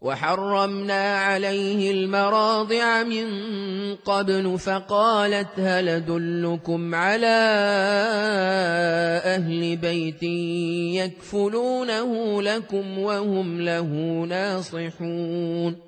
وحرمنا عليه المراضع من قبل فقالت هل أدلكم على أهل بيت يكفلونه لكم وهم له ناصحون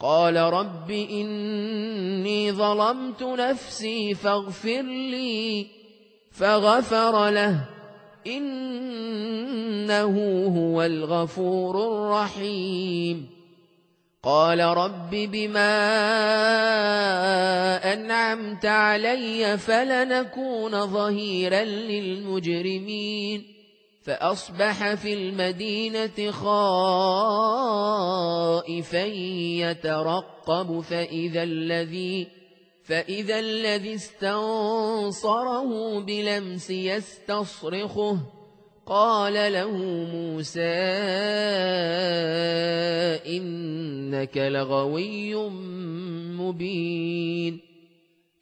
قال رب إني ظلمت نفسي فاغفر لي فغفر له إنه هو الغفور الرحيم. قال رب بما أنعمت علي فلنكون ظهيرا للمجرمين. فأصبح في المدينة خائفا يترقب فإذا الذي فإذا الذي استنصره بلمس يستصرخه. قال له موسى إنك لغوي مبين.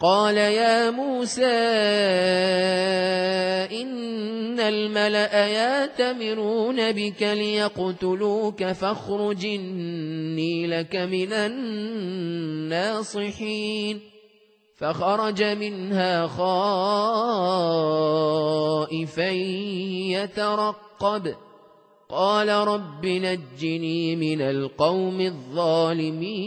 قال يا موسى إن الملأ ياتمرون بك ليقتلوك فاخرج إني لك من الناصحين. فخرج منها خائفا يترقب. قال رب نجني من القوم الظالمين.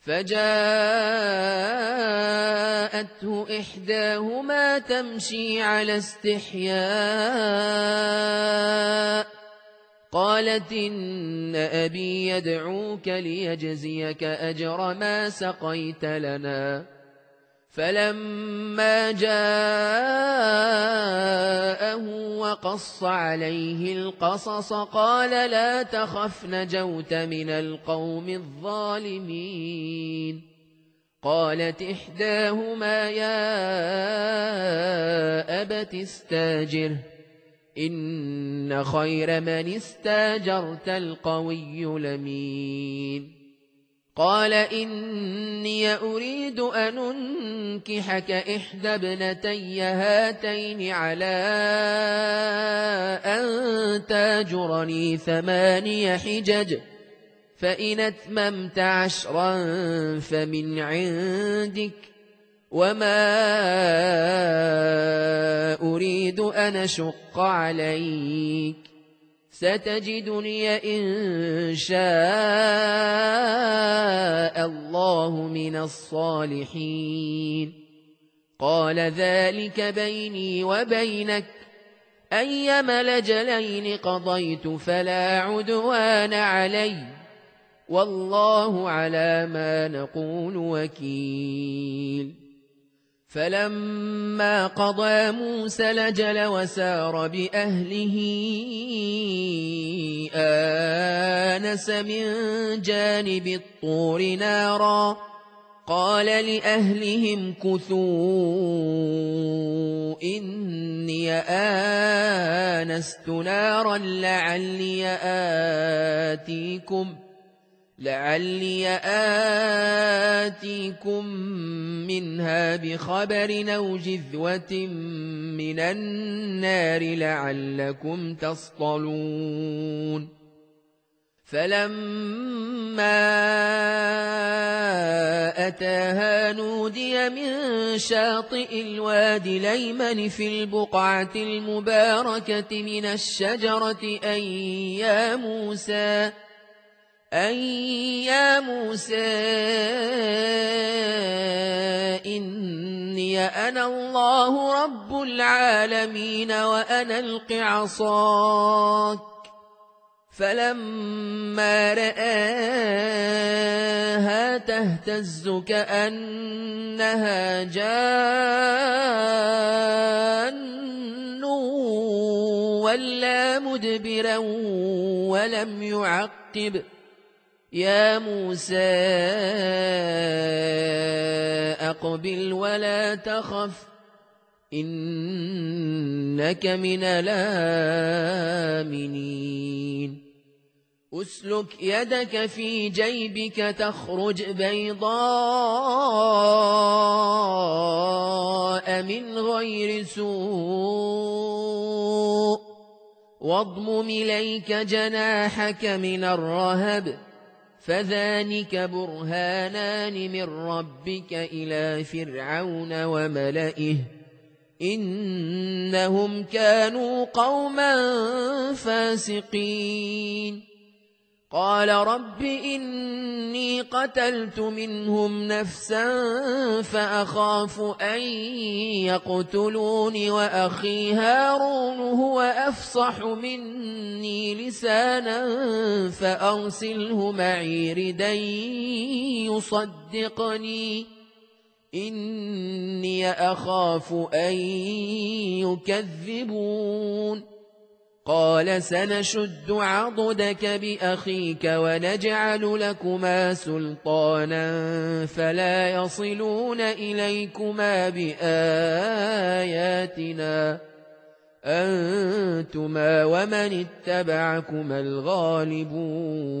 فجاءته إحداهما تمشي على استحياء. قالت إن أبي يدعوك ليجزيك أجر ما سقيت لنا. فلما جاءه وقص عليه القصص قال لا تخف نجوت من القوم الظالمين. قالت إحداهما يا أبت استاجره إن خير من استاجرت القوي لمين قال إني أريد أن أنكحك إحدى ابنتي هاتين على أن تاجرني ثماني حجج فإن أتممت عشرا فمن عندك وما أريد أن شق عليك. ستجدني إن شاء الله من الصالحين. قال ذلك بيني وبينك. أيما لجلين قضيت فلا عدوان علي. والله على ما نقول وكيل. فلما قضى موسى لجل وسار بأهله آنس من جانب الطور نارا. قال لأهلهم كثوا إني آنست نارا لعلي آتيكم لعلي آتيكم منها بخبر أو جذوة من النار لعلكم تصطلون فلما أتاها نودي من شاطئ الواد ليمن في البقعة المباركة من الشجرة أن يا موسى أن يا موسى إني أنا الله رب العالمين وأنا الق عصاك فلما رآها تهتز كأنها جان ولا مدبرا ولم يعقب. يا موسى أقبل ولا تخف إنك من الآمنين. أسلك يدك في جيبك تخرج بيضاء من غير سوء واضمم إليك جناحك من الرهب. فذلك برهانان من ربك إلى فرعون وملئه إنهم كانوا قوما فاسقين قال رب إني قتلت منهم نفسا فأخاف أن يقتلون وأخي هارون هو أفصح مني لسانا فأرسله معي ردا يصدقني. إني أخاف أن يكذبون. قال سنشد عضدك بأخيك ونجعل لكما سلطانا فلا يصلون إليكما بآياتنا أنتما ومن اتبعكما الغالبون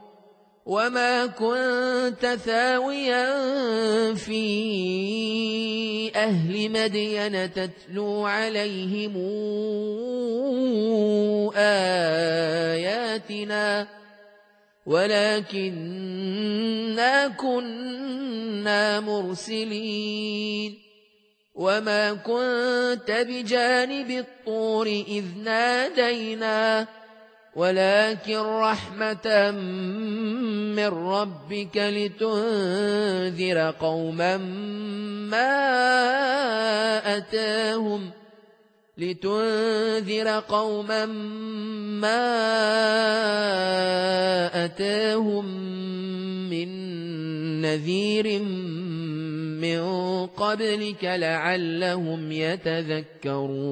وما كنت ثاويا في أهل مدين تتلو عليهم آياتنا ولكننا كنا مرسلين وما كنت بجانب الطور إذ نادينا ولكن رحمة من ربك لتنذر قوما ما أتاهم لتنذر قوما ما أتاهم من نذير من قبلك لعلهم يتذكرون.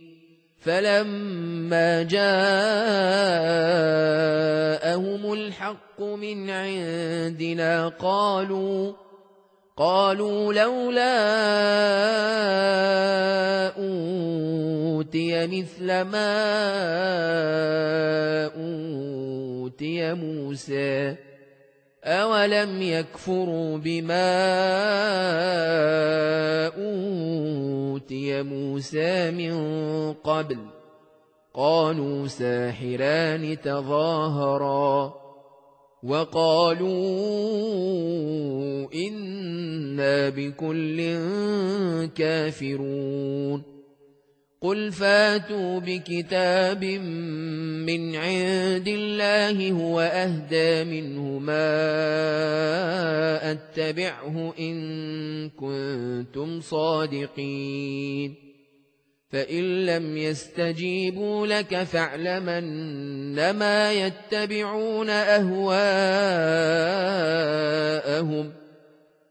فلما جاءهم الحق من عندنا قالوا قالوا لولا أوتي مثل ما أوتي موسى. أولم يكفروا بما أوتي موسى من قبل قالوا ساحران تظاهرا وقالوا إنا بكل كافرون قل فاتوا بكتاب من عند الله هو أهدى منه ما أتبعه إن كنتم صادقين فإن لم يستجيبوا لك فاعلمن ما يتبعون أهواءهم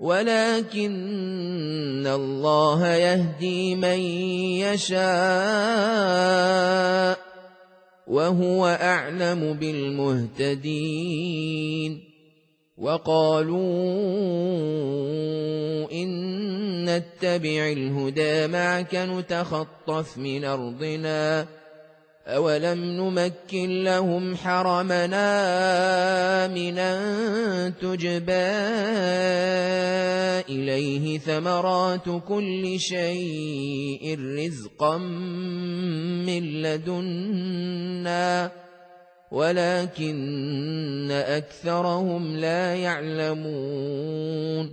ولكن الله يهدي من يشاء وهو أعلم بالمهتدين وقالوا إن نتبع الهدى معك نتخطف من أرضنا أولم نمكن لهم حرمنا آمنا تجبى إليه ثمرات كل شيء رزقا من لدنا ولكن أكثرهم لا يعلمون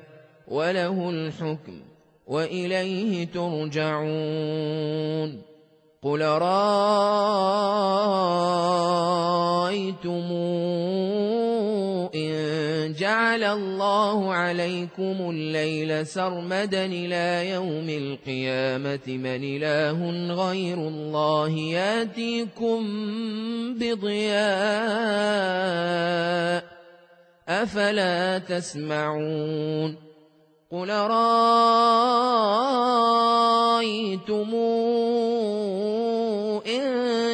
وله الحكم وإليه ترجعون قل رأيتم إن جعل الله عليكم الليل سرمدا إلى يوم القيامة من إله غير الله ياتيكم بضياء أفلا تسمعون قل رأيتمون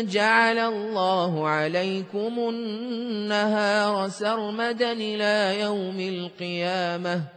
جعل الله عليكم النهار سرمدا إلى يوم القيامة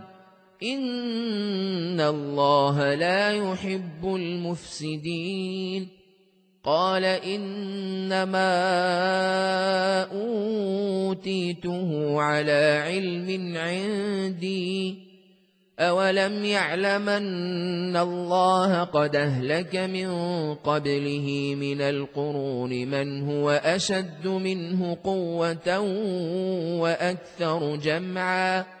إن الله لا يحب المفسدين قال إنما أوتيته على علم عندي أولم يعلم أن الله قد أهلك من قبله من القرون من هو أشد منه قوة وأكثر جمعاً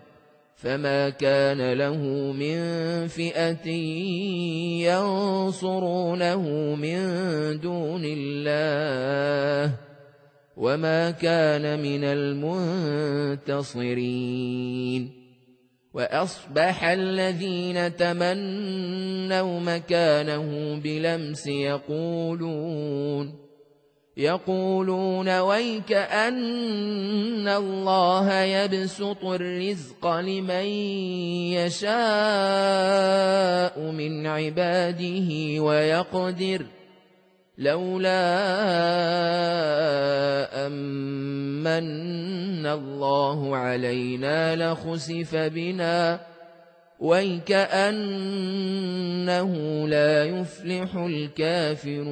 فما كان له من فئة ينصرونه من دون الله وما كان من المنتصرين وأصبح الذين تمنوا مكانه بلمس يقولون يقولون ويك أن الله يبسط الرزق لمن يشاء من عباده ويقدر. لولا أمن الله علينا لخسف بنا. ويكأنه لا يفلح الكافرون.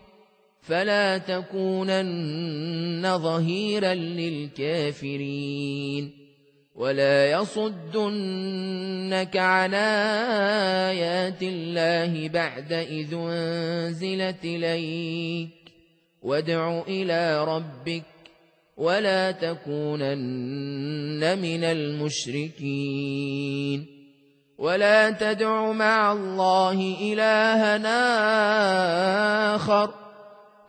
فلا تكونن ظهيرا للكافرين ولا يصدنك عن آيات الله بعد إذ أنزلت إليك وادع إلى ربك ولا تكونن من المشركين ولا تدع مع الله إلهنا آخر